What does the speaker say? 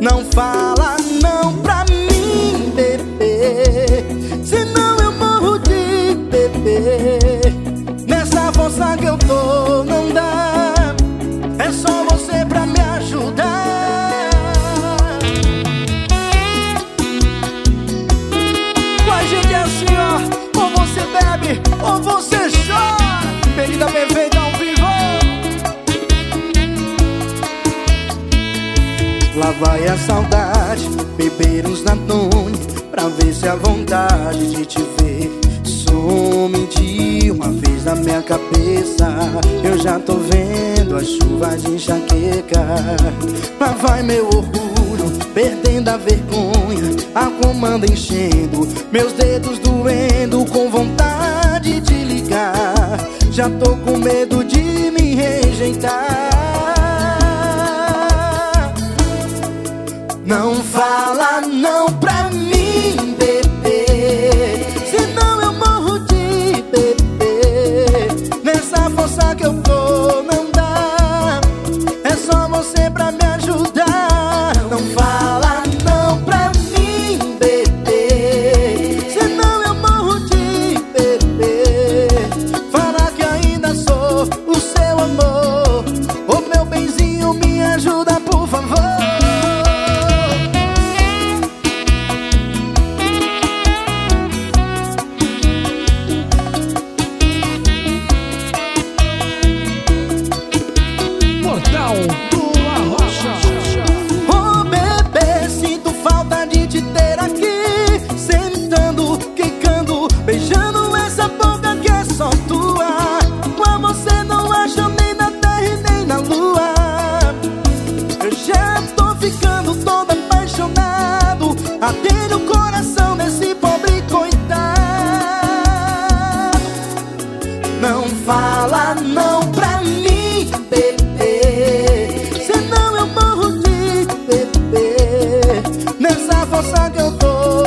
Não fala Lá vai a saudade, beber uns Danone Pra ver se a vontade de te ver some de uma vez na minha cabeça. Eu já tô vendo a chuva de enxaqueca. Lá vai meu orgulho, perdendo a vergonha A comanda enchendo, meus dedos doendo Com vontade de ligar. Já tô com medo de me rejeitar Não fala não pra mim, bebê. Senão eu morro de bebê. Nessa força que eu tô, não dá. É só você pra me ajudar. Não fala não pra mim, bebê. Senão eu morro de bebê. Fala que ainda sou o seu amor. Ô meu benzinho, me ajuda. que eu tô.